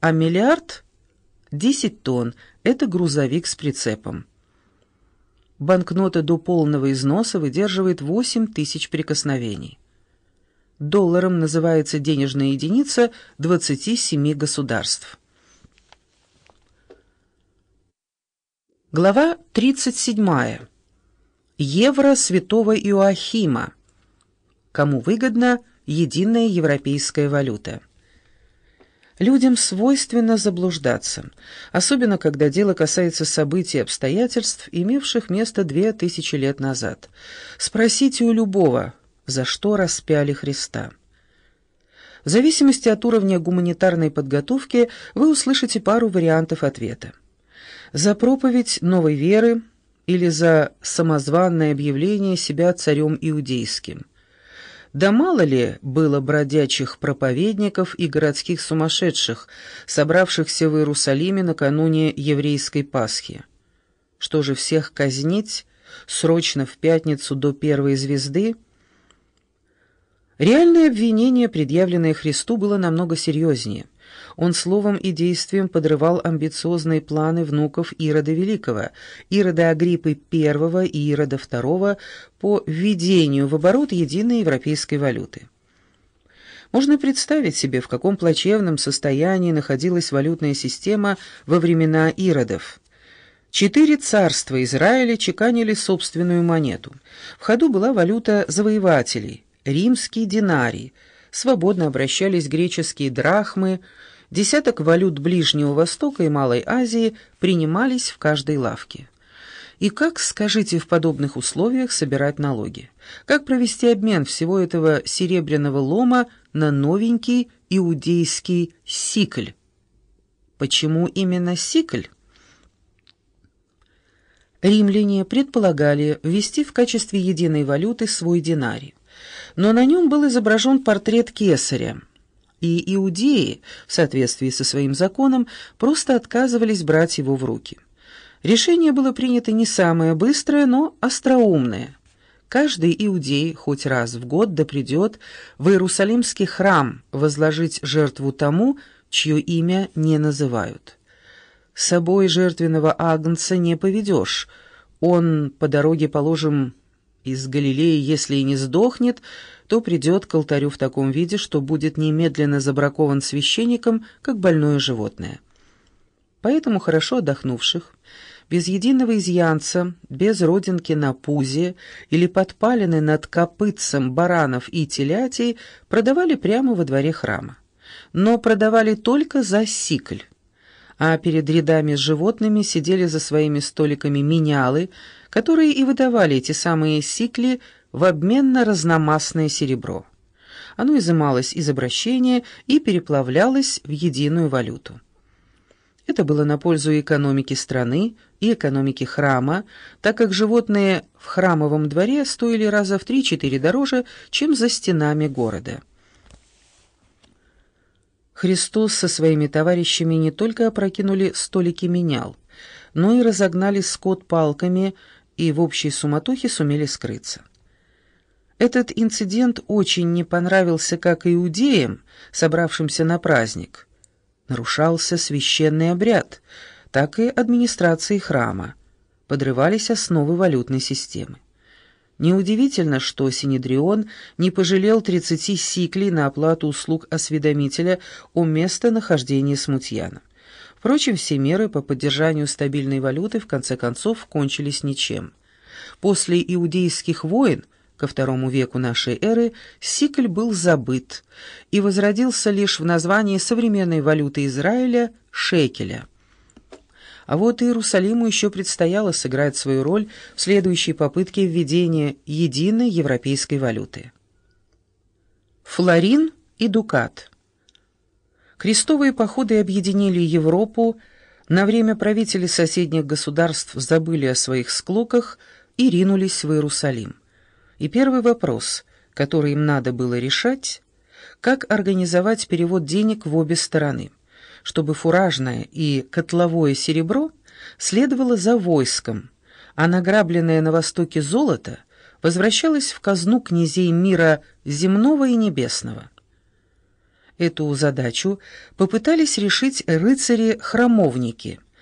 а миллиард — 10 тонн — это грузовик с прицепом. Банкнота до полного износа выдерживает 8 тысяч прикосновений. Долларом называется денежная единица 27 государств. Глава 37. Евро святого Иоахима. Кому выгодна единая европейская валюта? Людям свойственно заблуждаться, особенно когда дело касается событий и обстоятельств, имевших место две тысячи лет назад. Спросите у любого, за что распяли Христа. В зависимости от уровня гуманитарной подготовки вы услышите пару вариантов ответа. За проповедь новой веры или за самозванное объявление себя царем иудейским. Да мало ли было бродячих проповедников и городских сумасшедших, собравшихся в Иерусалиме накануне еврейской Пасхи. Что же, всех казнить срочно в пятницу до первой звезды – Реальное обвинение, предъявленное Христу, было намного серьезнее. Он словом и действием подрывал амбициозные планы внуков Ирода Великого, Ирода Агриппы I и Ирода II по введению в оборот единой европейской валюты. Можно представить себе, в каком плачевном состоянии находилась валютная система во времена Иродов. Четыре царства Израиля чеканили собственную монету. В ходу была валюта завоевателей – римский динарий, свободно обращались греческие драхмы, десяток валют Ближнего Востока и Малой Азии принимались в каждой лавке. И как, скажите, в подобных условиях собирать налоги? Как провести обмен всего этого серебряного лома на новенький иудейский сикль? Почему именно сикль? Римляне предполагали ввести в качестве единой валюты свой динарий но на нем был изображен портрет кесаря. И иудеи, в соответствии со своим законом, просто отказывались брать его в руки. Решение было принято не самое быстрое, но остроумное. Каждый иудей хоть раз в год да придет в Иерусалимский храм возложить жертву тому, чье имя не называют. С собой жертвенного агнца не поведешь. Он по дороге, положим, из Галилеи, если и не сдохнет, то придет к алтарю в таком виде, что будет немедленно забракован священником, как больное животное. Поэтому хорошо отдохнувших, без единого изъянца, без родинки на пузе или подпалены над копытцем баранов и телятей продавали прямо во дворе храма. Но продавали только за сикль а перед рядами с животными сидели за своими столиками менялы, которые и выдавали эти самые сикли в обмен на разномастное серебро. Оно изымалось из обращения и переплавлялось в единую валюту. Это было на пользу экономике страны и экономике храма, так как животные в храмовом дворе стоили раза в 3-4 дороже, чем за стенами города. Христос со своими товарищами не только опрокинули столики менял, но и разогнали скот палками и в общей суматохе сумели скрыться. Этот инцидент очень не понравился как иудеям, собравшимся на праздник. Нарушался священный обряд, так и администрации храма. Подрывались основы валютной системы. Неудивительно, что Синедрион не пожалел 30 сиклей на оплату услуг осведомителя о местонахождении смутьяна. Впрочем, все меры по поддержанию стабильной валюты в конце концов кончились ничем. После иудейских войн ко второму веку нашей эры сикль был забыт и возродился лишь в названии современной валюты Израиля – шекеля – а вот Иерусалиму еще предстояло сыграть свою роль в следующей попытке введения единой европейской валюты. Флорин и Дукат Крестовые походы объединили Европу, на время правители соседних государств забыли о своих склоках и ринулись в Иерусалим. И первый вопрос, который им надо было решать, как организовать перевод денег в обе стороны – чтобы фуражное и котловое серебро следовало за войском, а награбленное на Востоке золото возвращалось в казну князей мира земного и небесного. Эту задачу попытались решить рыцари-храмовники.